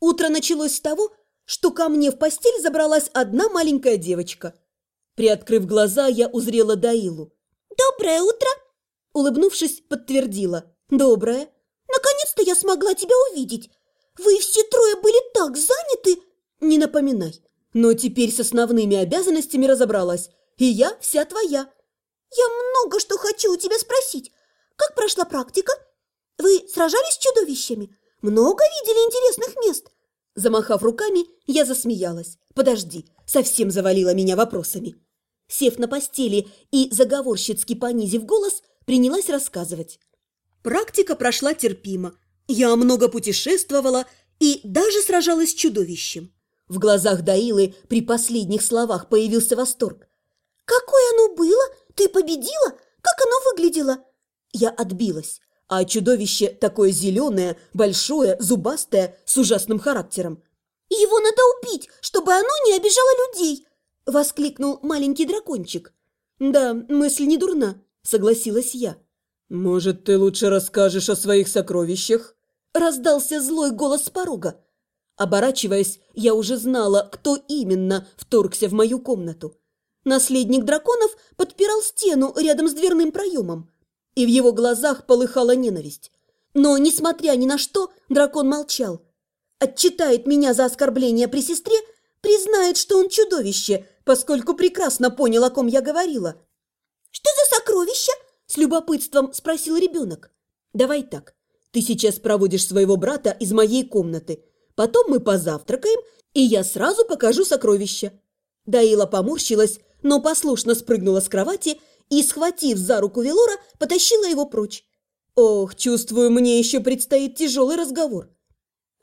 Утро началось с того, что ко мне в постель забралась одна маленькая девочка. Приоткрыв глаза, я узрела Даилу. «Доброе утро!» Улыбнувшись, подтвердила. «Доброе!» «Наконец-то я смогла тебя увидеть! Вы все трое были так заняты!» «Не напоминай, но теперь с основными обязанностями разобралась, и я вся твоя!» «Я много что хочу у тебя спросить. Как прошла практика? Вы сражались с чудовищами? Много видели интересных мест?» Замахав руками, я засмеялась. «Подожди, совсем завалила меня вопросами». Сев на постели и заговорщицки понизив голос, принялась рассказывать. Практика прошла терпимо. Я много путешествовала и даже сражалась с чудовищем. В глазах Даилы при последних словах появился восторг. «Какое оно было? Ты победила? Как оно выглядело?» Я отбилась, а чудовище такое зеленое, большое, зубастое, с ужасным характером. «Его надо убить, чтобы оно не обижало людей!» – воскликнул маленький дракончик. «Да, мысль не дурна», – согласилась я. «Может, ты лучше расскажешь о своих сокровищах?» – раздался злой голос с порога. Оборачиваясь, я уже знала, кто именно вторгся в мою комнату. Наследник драконов подпирал стену рядом с дверным проемом и в его глазах полыхала ненависть. Но, несмотря ни на что, дракон молчал. Отчитает меня за оскорбление при сестре, признает, что он чудовище, поскольку прекрасно понял, о ком я говорила. «Что за сокровища?» – с любопытством спросил ребенок. «Давай так. Ты сейчас проводишь своего брата из моей комнаты. Потом мы позавтракаем, и я сразу покажу сокровища». Даила поморщилась, но послушно спрыгнула с кровати и, схватив за руку Велора, потащила его прочь. Ох, чувствую, мне еще предстоит тяжелый разговор.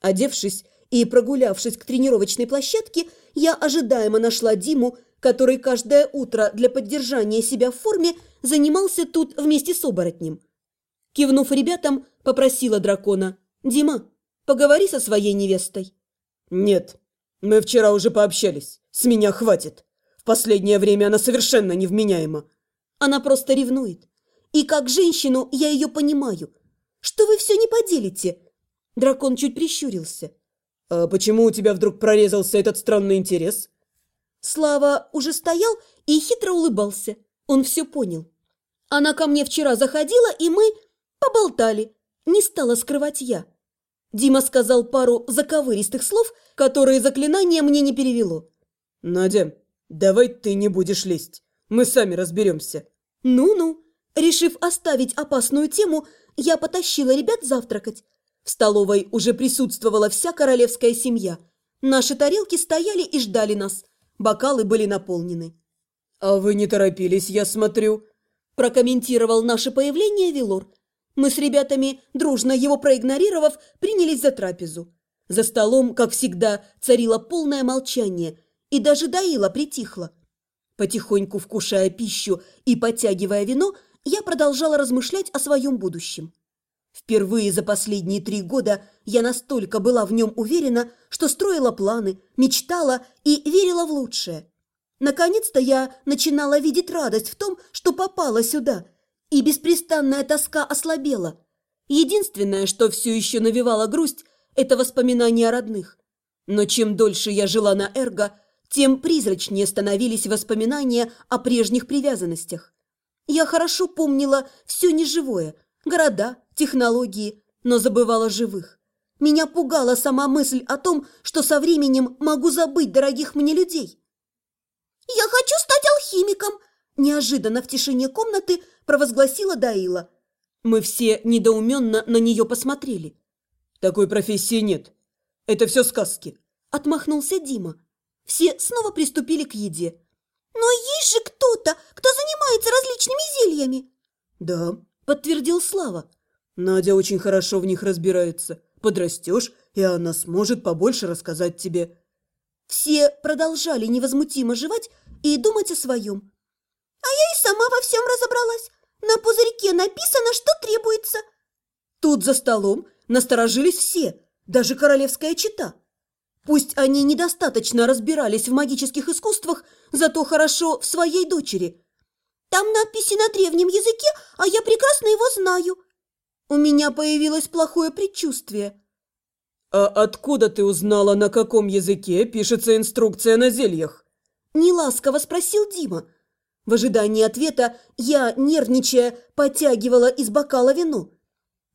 Одевшись и прогулявшись к тренировочной площадке, я ожидаемо нашла Диму, который каждое утро для поддержания себя в форме занимался тут вместе с оборотнем. Кивнув ребятам, попросила дракона. «Дима, поговори со своей невестой». «Нет, мы вчера уже пообщались. С меня хватит. В последнее время она совершенно невменяема. Она просто ревнует. И как женщину я ее понимаю. Что вы все не поделите?» Дракон чуть прищурился. «А почему у тебя вдруг прорезался этот странный интерес?» Слава уже стоял и хитро улыбался. Он все понял. Она ко мне вчера заходила, и мы поболтали. Не стала скрывать я. Дима сказал пару заковыристых слов, которые заклинание мне не перевело. «Надя, давай ты не будешь лезть. Мы сами разберемся». «Ну-ну». Решив оставить опасную тему, я потащила ребят завтракать. В столовой уже присутствовала вся королевская семья. Наши тарелки стояли и ждали нас. Бокалы были наполнены. «А вы не торопились, я смотрю», – прокомментировал наше появление Велор. Мы с ребятами, дружно его проигнорировав, принялись за трапезу. За столом, как всегда, царило полное молчание, и даже Даила притихла. Потихоньку вкушая пищу и подтягивая вино, я продолжала размышлять о своем будущем. Впервые за последние три года я настолько была в нем уверена, что строила планы, мечтала и верила в лучшее. Наконец-то я начинала видеть радость в том, что попала сюда, и беспрестанная тоска ослабела. Единственное, что все еще навевало грусть, это воспоминания о родных. Но чем дольше я жила на Эрго, тем призрачнее становились воспоминания о прежних привязанностях. Я хорошо помнила все неживое – города, технологии, но забывала живых. Меня пугала сама мысль о том, что со временем могу забыть дорогих мне людей. «Я хочу стать алхимиком!» – неожиданно в тишине комнаты провозгласила Даила. Мы все недоуменно на нее посмотрели. «Такой профессии нет. Это все сказки», – отмахнулся Дима. Все снова приступили к еде. «Но есть же кто-то, кто занимается различными зельями!» «Да», – подтвердил Слава. «Надя очень хорошо в них разбирается. Подрастешь, и она сможет побольше рассказать тебе». Все продолжали невозмутимо жевать и думать о своем. «А я и сама во всем разобралась. На пузырьке написано, что требуется». Тут за столом насторожились все, даже королевская чита. Пусть они недостаточно разбирались в магических искусствах, зато хорошо в своей дочери. Там надписи на древнем языке, а я прекрасно его знаю. У меня появилось плохое предчувствие. «А откуда ты узнала, на каком языке пишется инструкция на зельях?» Неласково спросил Дима. В ожидании ответа я, нервничая, подтягивала из бокала вино.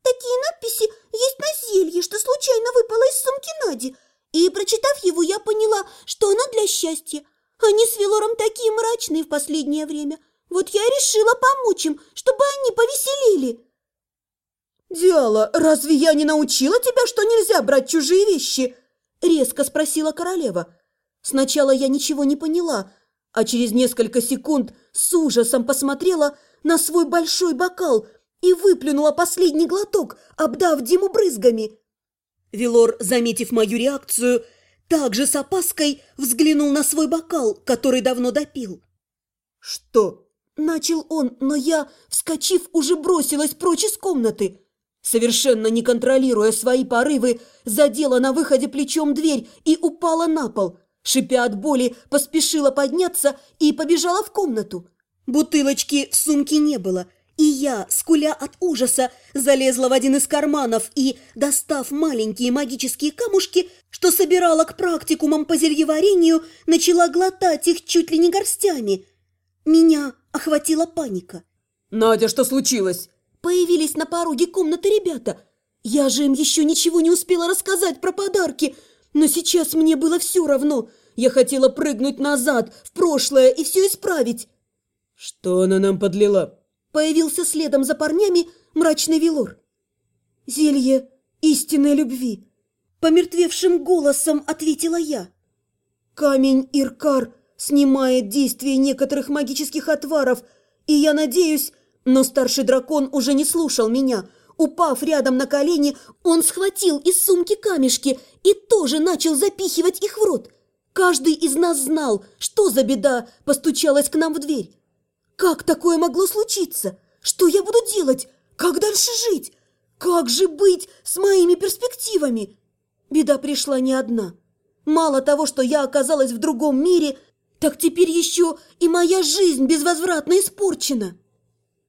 Такие надписи есть на зелье, что случайно выпало из сумки Нади. И, прочитав его, я поняла, что оно для счастья. Они с Велором такие мрачные в последнее время. Вот я решила помочь им, чтобы они повеселели. «Диала, разве я не научила тебя, что нельзя брать чужие вещи?» Резко спросила королева. Сначала я ничего не поняла, а через несколько секунд с ужасом посмотрела на свой большой бокал и выплюнула последний глоток, обдав Диму брызгами. Велор, заметив мою реакцию, также с опаской взглянул на свой бокал, который давно допил. «Что?» – начал он, но я, вскочив, уже бросилась прочь из комнаты. Совершенно не контролируя свои порывы, задела на выходе плечом дверь и упала на пол. Шипя от боли, поспешила подняться и побежала в комнату. Бутылочки в сумке не было – и я, скуля от ужаса, залезла в один из карманов и, достав маленькие магические камушки, что собирала к практикумам по зельеварению, начала глотать их чуть ли не горстями. Меня охватила паника. «Надя, что случилось?» Появились на пороге комнаты ребята. Я же им еще ничего не успела рассказать про подарки, но сейчас мне было все равно. Я хотела прыгнуть назад, в прошлое, и все исправить. «Что она нам подлила?» Появился следом за парнями мрачный велор. «Зелье истинной любви!» Помертвевшим голосом ответила я. «Камень Иркар снимает действие некоторых магических отваров, и я надеюсь...» Но старший дракон уже не слушал меня. Упав рядом на колени, он схватил из сумки камешки и тоже начал запихивать их в рот. Каждый из нас знал, что за беда постучалась к нам в дверь. Как такое могло случиться? Что я буду делать? Как дальше жить? Как же быть с моими перспективами? Беда пришла не одна. Мало того, что я оказалась в другом мире, так теперь еще и моя жизнь безвозвратно испорчена.